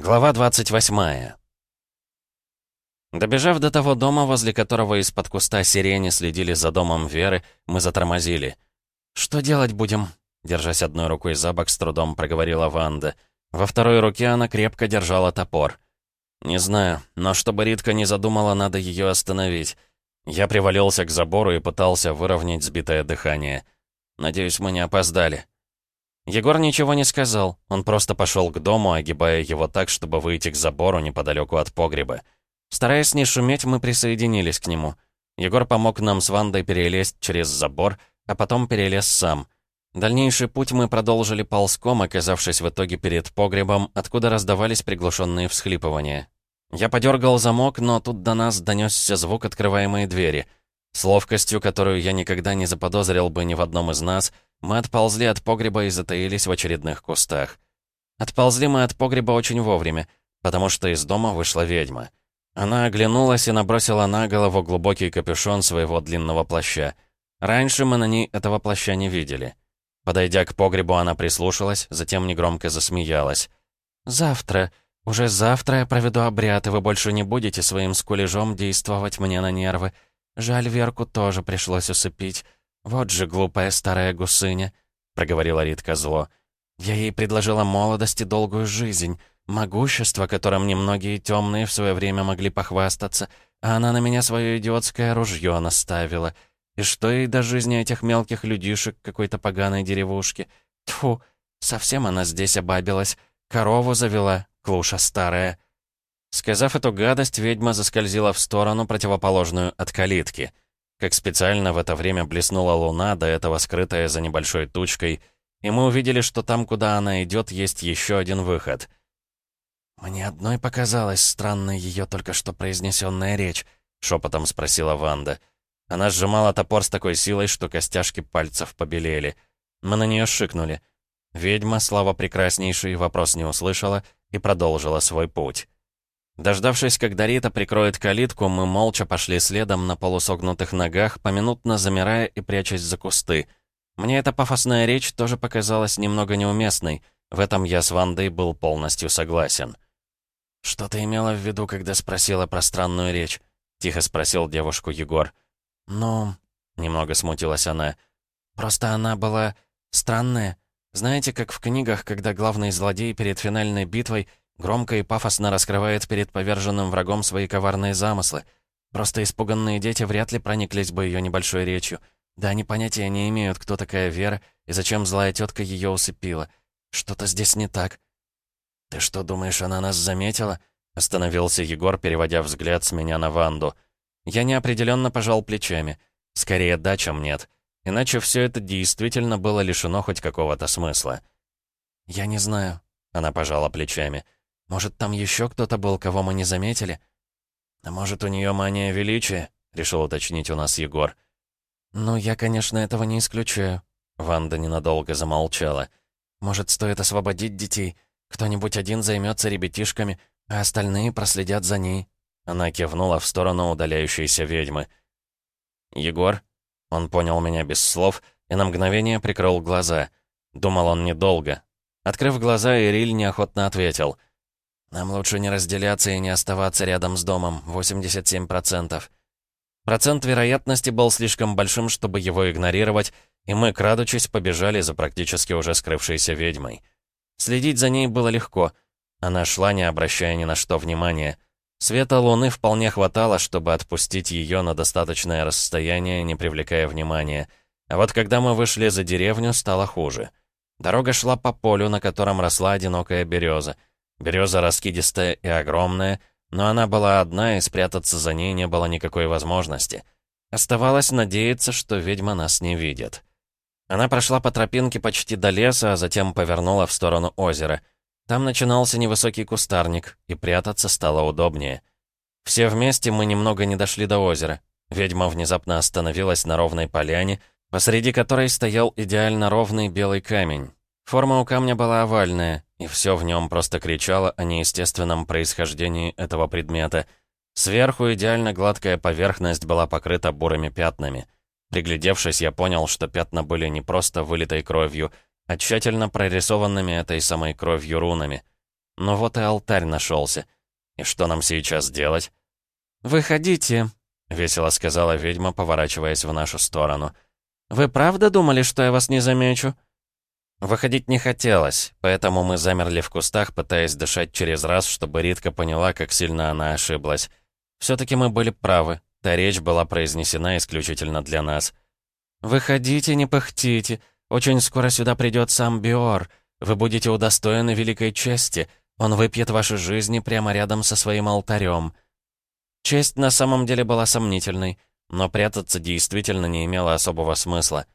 Глава 28 Добежав до того дома, возле которого из-под куста сирени следили за домом Веры, мы затормозили. «Что делать будем?» Держась одной рукой за бок, с трудом проговорила Ванда. Во второй руке она крепко держала топор. «Не знаю, но чтобы Ритка не задумала, надо ее остановить». Я привалился к забору и пытался выровнять сбитое дыхание. «Надеюсь, мы не опоздали». Егор ничего не сказал, он просто пошел к дому, огибая его так, чтобы выйти к забору неподалеку от погреба. Стараясь не шуметь, мы присоединились к нему. Егор помог нам с Вандой перелезть через забор, а потом перелез сам. Дальнейший путь мы продолжили ползком, оказавшись в итоге перед погребом, откуда раздавались приглушенные всхлипывания. Я подергал замок, но тут до нас донесся звук открываемой двери. С ловкостью, которую я никогда не заподозрил бы ни в одном из нас — мы отползли от погреба и затаились в очередных кустах. Отползли мы от погреба очень вовремя, потому что из дома вышла ведьма. Она оглянулась и набросила на голову глубокий капюшон своего длинного плаща. Раньше мы на ней этого плаща не видели. Подойдя к погребу, она прислушалась, затем негромко засмеялась. «Завтра, уже завтра я проведу обряд, и вы больше не будете своим скулежом действовать мне на нервы. Жаль, Верку тоже пришлось усыпить. «Вот же глупая старая гусыня», — проговорила Ритка зло. «Я ей предложила молодость и долгую жизнь, могущество, которым немногие темные в свое время могли похвастаться, а она на меня свое идиотское ружье наставила. И что ей до жизни этих мелких людишек какой-то поганой деревушки? Тьфу, совсем она здесь обабилась, корову завела, клуша старая». Сказав эту гадость, ведьма заскользила в сторону, противоположную от калитки — как специально в это время блеснула луна, до этого скрытая за небольшой тучкой, и мы увидели, что там, куда она идет, есть еще один выход. «Мне одной показалась странной ее только что произнесенная речь», — шепотом спросила Ванда. Она сжимала топор с такой силой, что костяшки пальцев побелели. Мы на нее шикнули. Ведьма, слава прекраснейшей, вопрос не услышала и продолжила свой путь. Дождавшись, когда Рита прикроет калитку, мы молча пошли следом на полусогнутых ногах, поминутно замирая и прячась за кусты. Мне эта пафосная речь тоже показалась немного неуместной. В этом я с Вандой был полностью согласен. «Что ты имела в виду, когда спросила про странную речь?» — тихо спросил девушку Егор. «Ну...» — немного смутилась она. «Просто она была странная. Знаете, как в книгах, когда главный злодей перед финальной битвой Громко и пафосно раскрывает перед поверженным врагом свои коварные замыслы. Просто испуганные дети вряд ли прониклись бы ее небольшой речью. Да они понятия не имеют, кто такая Вера и зачем злая тетка ее усыпила. Что-то здесь не так. «Ты что, думаешь, она нас заметила?» Остановился Егор, переводя взгляд с меня на Ванду. Я неопределенно пожал плечами. Скорее да, чем нет. Иначе все это действительно было лишено хоть какого-то смысла. «Я не знаю», — она пожала плечами. Может, там еще кто-то был, кого мы не заметили? А может, у нее мания величия? Решил уточнить у нас Егор. Ну, я, конечно, этого не исключаю. Ванда ненадолго замолчала. Может, стоит освободить детей? Кто-нибудь один займется ребятишками, а остальные проследят за ней. Она кивнула в сторону удаляющейся ведьмы. «Егор?» Он понял меня без слов и на мгновение прикрыл глаза. Думал он недолго. Открыв глаза, Ириль неохотно ответил — нам лучше не разделяться и не оставаться рядом с домом. 87%. Процент вероятности был слишком большим, чтобы его игнорировать, и мы, крадучись, побежали за практически уже скрывшейся ведьмой. Следить за ней было легко. Она шла, не обращая ни на что внимания. Света луны вполне хватало, чтобы отпустить ее на достаточное расстояние, не привлекая внимания. А вот когда мы вышли за деревню, стало хуже. Дорога шла по полю, на котором росла одинокая береза — Береза раскидистая и огромная, но она была одна, и спрятаться за ней не было никакой возможности. Оставалось надеяться, что ведьма нас не видит. Она прошла по тропинке почти до леса, а затем повернула в сторону озера. Там начинался невысокий кустарник, и прятаться стало удобнее. Все вместе мы немного не дошли до озера. Ведьма внезапно остановилась на ровной поляне, посреди которой стоял идеально ровный белый камень. Форма у камня была овальная, и все в нем просто кричало о неестественном происхождении этого предмета. Сверху идеально гладкая поверхность была покрыта бурыми пятнами. Приглядевшись, я понял, что пятна были не просто вылитой кровью, а тщательно прорисованными этой самой кровью рунами. Но вот и алтарь нашелся. И что нам сейчас делать? «Выходите», — весело сказала ведьма, поворачиваясь в нашу сторону. «Вы правда думали, что я вас не замечу?» Выходить не хотелось, поэтому мы замерли в кустах, пытаясь дышать через раз, чтобы Ритка поняла, как сильно она ошиблась. Все-таки мы были правы, та речь была произнесена исключительно для нас. «Выходите, не пыхтите. Очень скоро сюда придет сам Биор. Вы будете удостоены великой чести. Он выпьет ваши жизни прямо рядом со своим алтарем». Честь на самом деле была сомнительной, но прятаться действительно не имело особого смысла.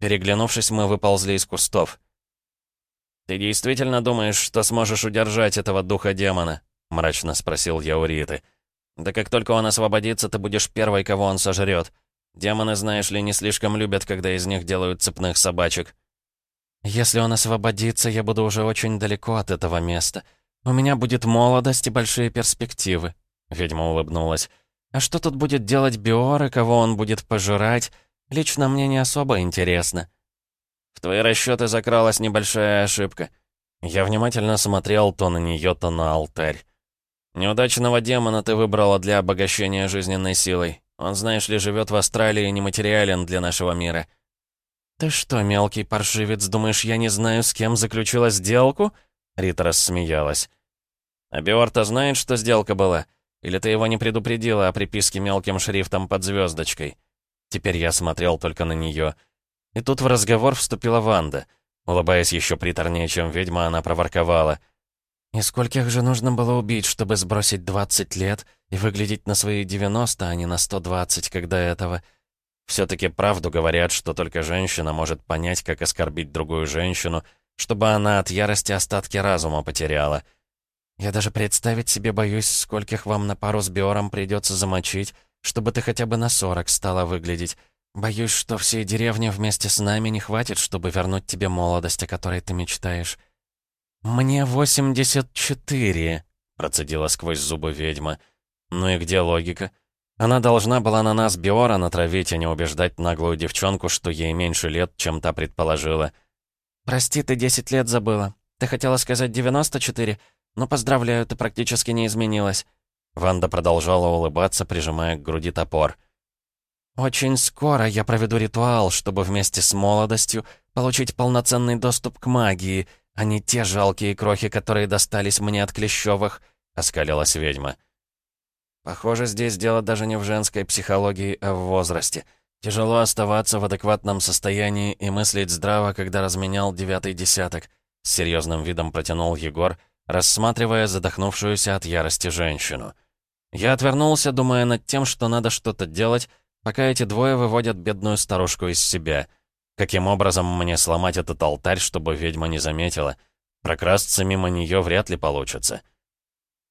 Переглянувшись, мы выползли из кустов. «Ты действительно думаешь, что сможешь удержать этого духа демона?» — мрачно спросил я у Риты. «Да как только он освободится, ты будешь первой, кого он сожрет. Демоны, знаешь ли, не слишком любят, когда из них делают цепных собачек». «Если он освободится, я буду уже очень далеко от этого места. У меня будет молодость и большие перспективы», — ведьма улыбнулась. «А что тут будет делать Биор и кого он будет пожирать? Лично мне не особо интересно». В твои расчеты закралась небольшая ошибка. Я внимательно смотрел то на нее, то на алтарь. Неудачного демона ты выбрала для обогащения жизненной силой. Он, знаешь ли, живет в Австралии и нематериален для нашего мира. «Ты что, мелкий паршивец, думаешь, я не знаю, с кем заключила сделку?» Рита рассмеялась. «А Биорта знает, что сделка была? Или ты его не предупредила о приписке мелким шрифтом под звездочкой?» Теперь я смотрел только на нее. И тут в разговор вступила Ванда. Улыбаясь еще приторнее, чем ведьма, она проворковала. «И скольких же нужно было убить, чтобы сбросить 20 лет и выглядеть на свои 90, а не на 120, когда этого...» Все-таки правду говорят, что только женщина может понять, как оскорбить другую женщину, чтобы она от ярости остатки разума потеряла. Я даже представить себе боюсь, скольких вам на пару с Биором придется замочить, чтобы ты хотя бы на 40 стала выглядеть. Боюсь, что всей деревни вместе с нами не хватит, чтобы вернуть тебе молодость, о которой ты мечтаешь. Мне 84, процедила сквозь зубы ведьма. Ну и где логика? Она должна была на нас Биора натравить, а не убеждать наглую девчонку, что ей меньше лет, чем та предположила. «Прости, ты 10 лет забыла. Ты хотела сказать 94, но поздравляю, ты практически не изменилась». Ванда продолжала улыбаться, прижимая к груди топор. «Очень скоро я проведу ритуал, чтобы вместе с молодостью получить полноценный доступ к магии, а не те жалкие крохи, которые достались мне от Клещевых», — оскалилась ведьма. «Похоже, здесь дело даже не в женской психологии, а в возрасте. Тяжело оставаться в адекватном состоянии и мыслить здраво, когда разменял девятый десяток», — с серьезным видом протянул Егор, рассматривая задохнувшуюся от ярости женщину. Я отвернулся, думая над тем, что надо что-то делать, пока эти двое выводят бедную старушку из себя. Каким образом мне сломать этот алтарь, чтобы ведьма не заметила? Прокрасться мимо нее вряд ли получится.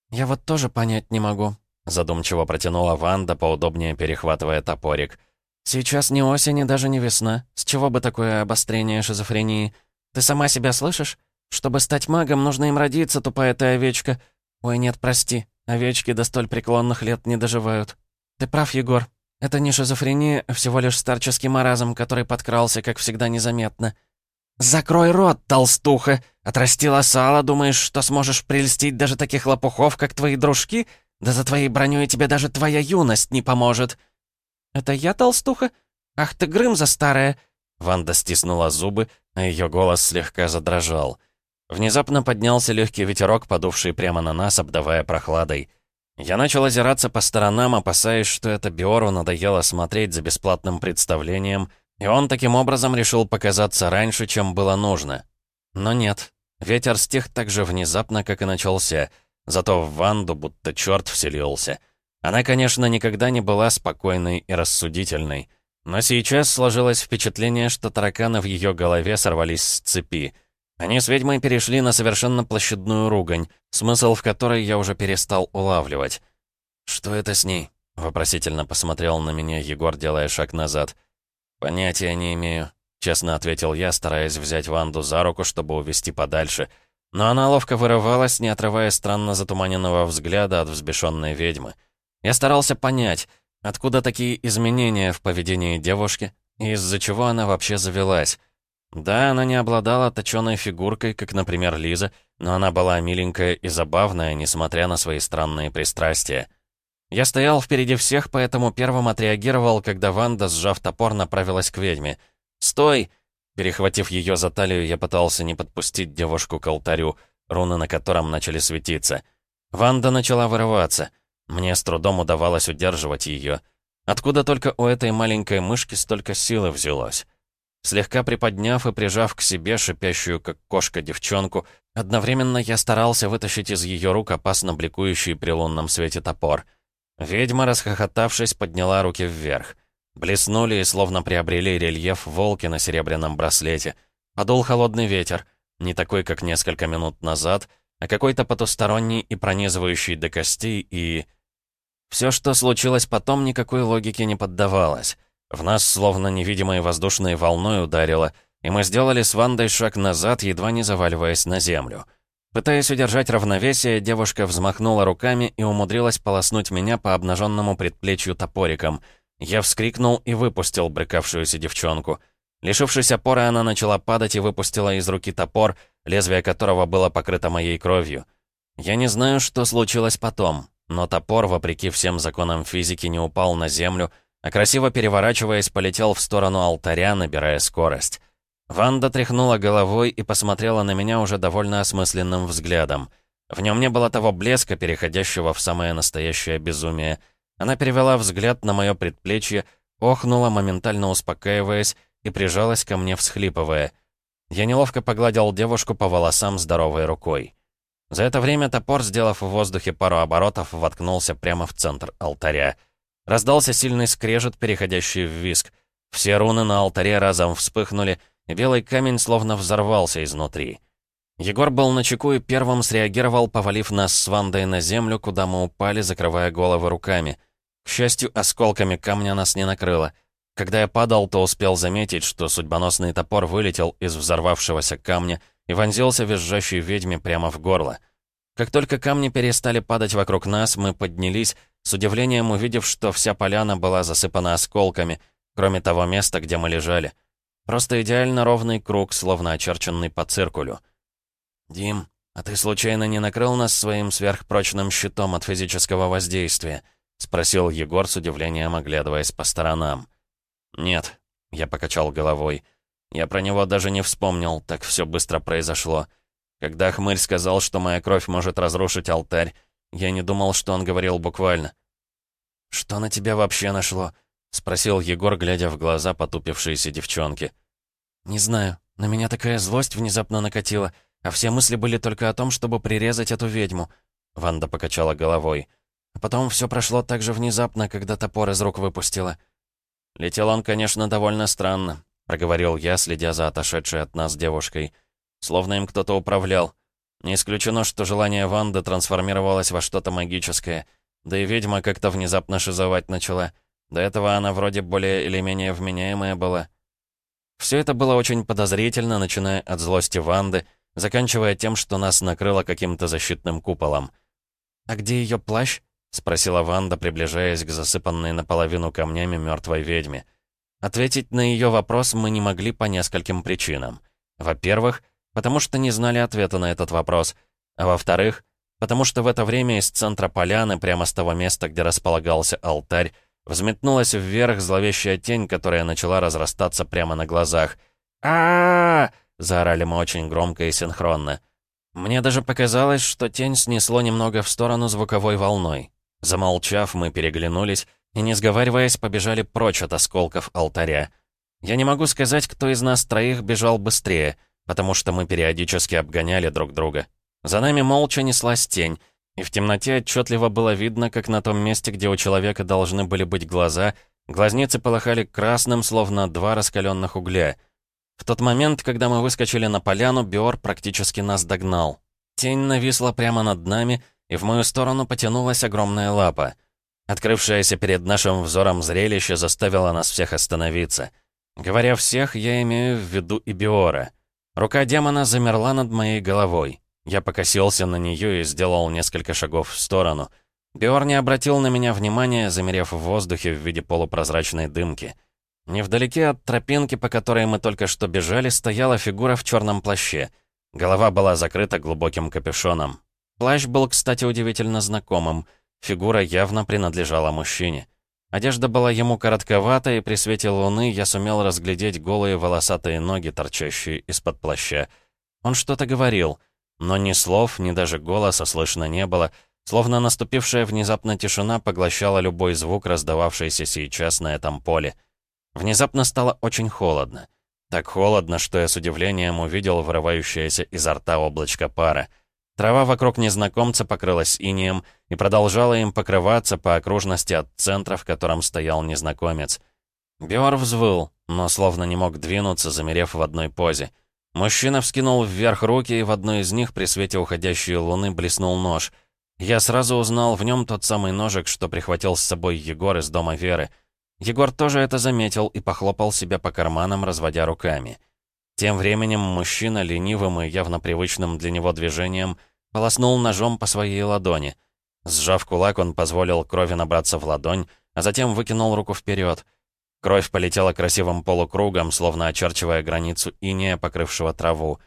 «Я вот тоже понять не могу», — задумчиво протянула Ванда, поудобнее перехватывая топорик. «Сейчас не осень и даже не весна. С чего бы такое обострение шизофрении? Ты сама себя слышишь? Чтобы стать магом, нужно им родиться, тупая ты овечка. Ой, нет, прости, овечки до столь преклонных лет не доживают. Ты прав, Егор, это не шизофрения, всего лишь старческий маразм, который подкрался, как всегда, незаметно. «Закрой рот, толстуха! Отрастила сало, думаешь, что сможешь прельстить даже таких лопухов, как твои дружки? Да за твоей броней тебе даже твоя юность не поможет!» «Это я толстуха? Ах ты, Грымза старая!» Ванда стиснула зубы, а ее голос слегка задрожал. Внезапно поднялся легкий ветерок, подувший прямо на нас, обдавая прохладой. Я начал озираться по сторонам, опасаясь, что это Биору надоело смотреть за бесплатным представлением, и он таким образом решил показаться раньше, чем было нужно. Но нет, ветер стих так же внезапно, как и начался, зато в Ванду будто черт вселился. Она, конечно, никогда не была спокойной и рассудительной, но сейчас сложилось впечатление, что тараканы в ее голове сорвались с цепи — они с ведьмой перешли на совершенно площадную ругань, смысл в которой я уже перестал улавливать. «Что это с ней?» — вопросительно посмотрел на меня Егор, делая шаг назад. «Понятия не имею», — честно ответил я, стараясь взять Ванду за руку, чтобы увести подальше. Но она ловко вырывалась, не отрывая странно затуманенного взгляда от взбешенной ведьмы. Я старался понять, откуда такие изменения в поведении девушки и из-за чего она вообще завелась. Да, она не обладала точёной фигуркой, как, например, Лиза, но она была миленькая и забавная, несмотря на свои странные пристрастия. Я стоял впереди всех, поэтому первым отреагировал, когда Ванда, сжав топор, направилась к ведьме. «Стой!» Перехватив ее за талию, я пытался не подпустить девушку к алтарю, руны на котором начали светиться. Ванда начала вырываться. Мне с трудом удавалось удерживать ее. Откуда только у этой маленькой мышки столько силы взялось? Слегка приподняв и прижав к себе шипящую, как кошка, девчонку, одновременно я старался вытащить из ее рук опасно бликующий при лунном свете топор. Ведьма, расхохотавшись, подняла руки вверх. Блеснули и словно приобрели рельеф волки на серебряном браслете. Подул холодный ветер, не такой, как несколько минут назад, а какой-то потусторонний и пронизывающий до костей, и... Все, что случилось потом, никакой логике не поддавалось. В нас словно невидимой воздушной волной ударило, и мы сделали с Вандой шаг назад, едва не заваливаясь на землю. Пытаясь удержать равновесие, девушка взмахнула руками и умудрилась полоснуть меня по обнаженному предплечью топориком — я вскрикнул и выпустил брыкавшуюся девчонку. Лишившись опоры, она начала падать и выпустила из руки топор, лезвие которого было покрыто моей кровью. Я не знаю, что случилось потом, но топор, вопреки всем законам физики, не упал на землю, а красиво переворачиваясь, полетел в сторону алтаря, набирая скорость. Ванда тряхнула головой и посмотрела на меня уже довольно осмысленным взглядом. В нем не было того блеска, переходящего в самое настоящее безумие — она перевела взгляд на мое предплечье, охнула, моментально успокаиваясь, и прижалась ко мне, всхлипывая. Я неловко погладил девушку по волосам здоровой рукой. За это время топор, сделав в воздухе пару оборотов, воткнулся прямо в центр алтаря. Раздался сильный скрежет, переходящий в виск. Все руны на алтаре разом вспыхнули, и белый камень словно взорвался изнутри. Егор был на чеку и первым среагировал, повалив нас с Вандой на землю, куда мы упали, закрывая головы руками. К счастью, осколками камня нас не накрыло. Когда я падал, то успел заметить, что судьбоносный топор вылетел из взорвавшегося камня и вонзился визжащей ведьме прямо в горло. Как только камни перестали падать вокруг нас, мы поднялись, с удивлением увидев, что вся поляна была засыпана осколками, кроме того места, где мы лежали. Просто идеально ровный круг, словно очерченный по циркулю. «Дим, а ты случайно не накрыл нас своим сверхпрочным щитом от физического воздействия?» — спросил Егор с удивлением, оглядываясь по сторонам. «Нет», — я покачал головой. «Я про него даже не вспомнил, так все быстро произошло. Когда хмырь сказал, что моя кровь может разрушить алтарь, я не думал, что он говорил буквально». «Что на тебя вообще нашло?» — спросил Егор, глядя в глаза потупившейся девчонки. «Не знаю. На меня такая злость внезапно накатила, а все мысли были только о том, чтобы прирезать эту ведьму». Ванда покачала головой. А потом все прошло так же внезапно, когда топор из рук выпустила. «Летел он, конечно, довольно странно», — проговорил я, следя за отошедшей от нас девушкой. Словно им кто-то управлял. Не исключено, что желание Ванды трансформировалось во что-то магическое. Да и ведьма как-то внезапно шизовать начала. До этого она вроде более или менее вменяемая была. Все это было очень подозрительно, начиная от злости Ванды, заканчивая тем, что нас накрыло каким-то защитным куполом. «А где ее плащ?» — спросила Ванда, приближаясь к засыпанной наполовину камнями мертвой ведьме. Ответить на ее вопрос мы не могли по нескольким причинам. Во-первых, потому что не знали ответа на этот вопрос, а во-вторых, потому что в это время из центра поляны, прямо с того места, где располагался алтарь, взметнулась вверх зловещая тень, которая начала разрастаться прямо на глазах. а, заорали мы очень громко и синхронно. Мне даже показалось, что тень снесло немного в сторону звуковой волной. Замолчав, мы переглянулись и, не сговариваясь, побежали прочь от осколков алтаря. Я не могу сказать, кто из нас троих бежал быстрее, потому что мы периодически обгоняли друг друга. За нами молча неслась тень, и в темноте отчетливо было видно, как на том месте, где у человека должны были быть глаза, глазницы полыхали красным, словно два раскаленных угля. В тот момент, когда мы выскочили на поляну, Биор практически нас догнал. Тень нависла прямо над нами — и в мою сторону потянулась огромная лапа. Открывшееся перед нашим взором зрелище заставило нас всех остановиться. Говоря «всех», я имею в виду и Биора. Рука демона замерла над моей головой. Я покосился на нее и сделал несколько шагов в сторону. Биор не обратил на меня внимания, замерев в воздухе в виде полупрозрачной дымки. Невдалеке от тропинки, по которой мы только что бежали, стояла фигура в черном плаще. Голова была закрыта глубоким капюшоном. Плащ был, кстати, удивительно знакомым. Фигура явно принадлежала мужчине. Одежда была ему коротковата, и при свете луны я сумел разглядеть голые волосатые ноги, торчащие из-под плаща. Он что-то говорил, но ни слов, ни даже голоса слышно не было, словно наступившая внезапно тишина поглощала любой звук, раздававшийся сейчас на этом поле. Внезапно стало очень холодно. Так холодно, что я с удивлением увидел вырывающееся изо рта облачко пара. Трава вокруг незнакомца покрылась инеем и продолжала им покрываться по окружности от центра, в котором стоял незнакомец. Биор взвыл, но словно не мог двинуться, замерев в одной позе. Мужчина вскинул вверх руки, и в одной из них при свете уходящей луны блеснул нож. Я сразу узнал в нем тот самый ножик, что прихватил с собой Егор из дома Веры. Егор тоже это заметил и похлопал себя по карманам, разводя руками. Тем временем мужчина, ленивым и явно привычным для него движением, полоснул ножом по своей ладони. Сжав кулак, он позволил крови набраться в ладонь, а затем выкинул руку вперед. Кровь полетела красивым полукругом, словно очерчивая границу инея, покрывшего траву.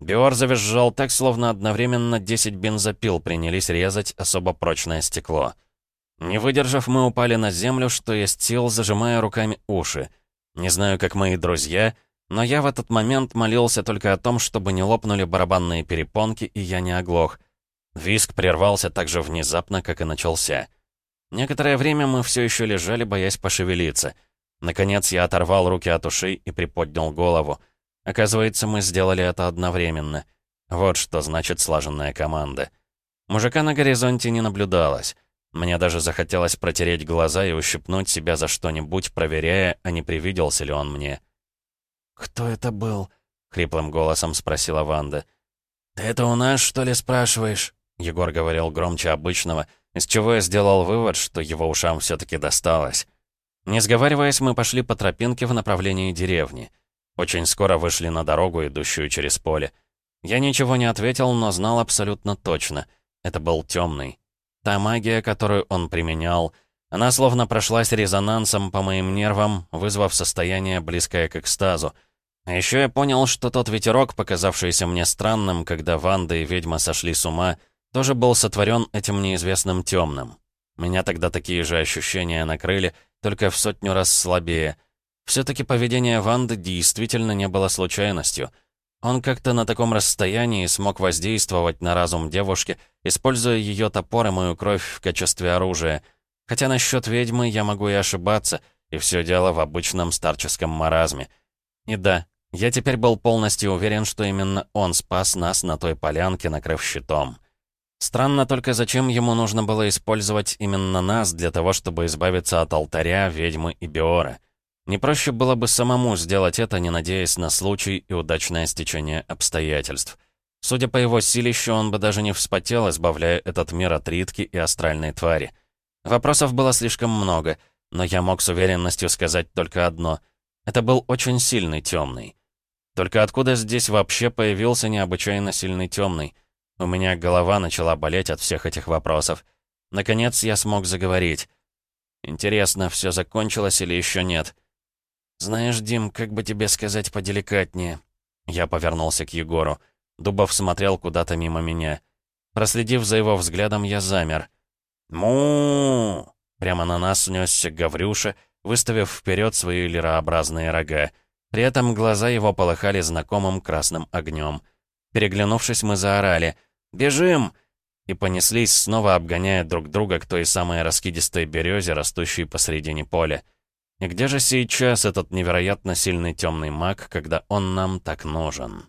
Биор завизжал так, словно одновременно 10 бензопил принялись резать особо прочное стекло. Не выдержав, мы упали на землю, что есть сил, зажимая руками уши. Не знаю, как мои друзья, но я в этот момент молился только о том, чтобы не лопнули барабанные перепонки, и я не оглох. Виск прервался так же внезапно, как и начался. Некоторое время мы все еще лежали, боясь пошевелиться. Наконец я оторвал руки от ушей и приподнял голову. Оказывается, мы сделали это одновременно. Вот что значит слаженная команда. Мужика на горизонте не наблюдалось. Мне даже захотелось протереть глаза и ущипнуть себя за что-нибудь, проверяя, а не привиделся ли он мне. «Кто это был?» — хриплым голосом спросила Ванда. «Ты это у нас, что ли, спрашиваешь?» Егор говорил громче обычного, из чего я сделал вывод, что его ушам все-таки досталось. Не сговариваясь, мы пошли по тропинке в направлении деревни. Очень скоро вышли на дорогу, идущую через поле. Я ничего не ответил, но знал абсолютно точно. Это был темный. Та магия, которую он применял, она словно прошлась резонансом по моим нервам, вызвав состояние, близкое к экстазу. А еще я понял, что тот ветерок, показавшийся мне странным, когда Ванда и ведьма сошли с ума, тоже был сотворен этим неизвестным темным. Меня тогда такие же ощущения накрыли, только в сотню раз слабее. Все-таки поведение Ванды действительно не было случайностью — он как-то на таком расстоянии смог воздействовать на разум девушки, используя ее топор и мою кровь в качестве оружия. Хотя насчет ведьмы я могу и ошибаться, и все дело в обычном старческом маразме. И да, я теперь был полностью уверен, что именно он спас нас на той полянке, накрыв щитом. Странно только, зачем ему нужно было использовать именно нас для того, чтобы избавиться от алтаря, ведьмы и Биора. Не проще было бы самому сделать это, не надеясь на случай и удачное стечение обстоятельств. Судя по его силищу, он бы даже не вспотел, избавляя этот мир от ритки и астральной твари. Вопросов было слишком много, но я мог с уверенностью сказать только одно. Это был очень сильный темный. Только откуда здесь вообще появился необычайно сильный темный? У меня голова начала болеть от всех этих вопросов. Наконец я смог заговорить. Интересно, все закончилось или еще нет? — «Знаешь, Дим, как бы тебе сказать поделикатнее?» Я повернулся к Егору. Дубов смотрел куда-то мимо меня. Проследив за его взглядом, я замер. му Прямо на нас несся Гаврюша, выставив вперед свои лирообразные рога. При этом глаза его полыхали знакомым красным огнем. Переглянувшись, мы заорали «Бежим!» и понеслись, снова обгоняя друг друга к той самой раскидистой березе, растущей посредине поля. И где же сейчас этот невероятно сильный темный маг, когда он нам так нужен?